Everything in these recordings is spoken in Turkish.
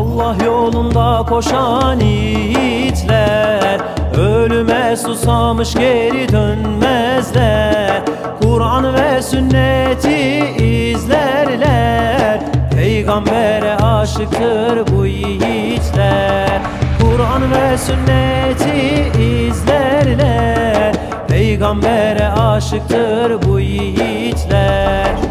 Allah yolunda koşan yiğitler Ölüme susamış geri dönmezler. Kur'an ve sünneti izlerler Peygambere aşıktır bu yiğitler. Kur'an ve sünneti izlerler Peygambere aşıktır bu yiğitler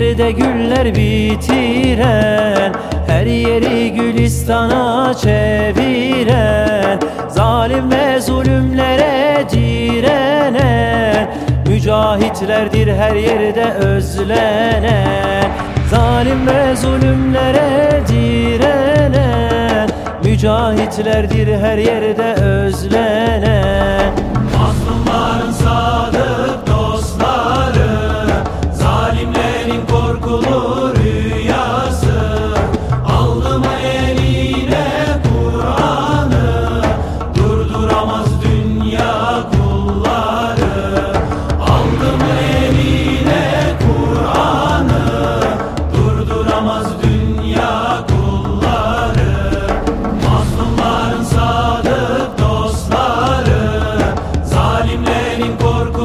Yerde güller bitiren Her yeri gülistana çeviren Zalim ve zulümlere direnen Mücahitlerdir her yerde özlenen Zalim ve zulümlere direnen Mücahitlerdir her yerde özlenen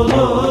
olur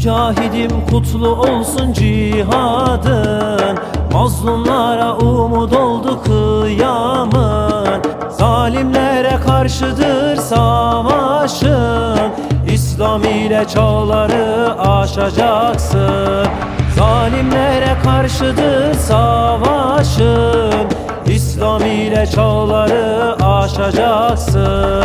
Mücahidim kutlu olsun cihadın. Mazlumlara umut oldu kıyamın. Zalimlere karşıdır savaşın. İslam ile çağları aşacaksın. Zalimlere karşıdır savaşın. İslam ile çağları aşacaksın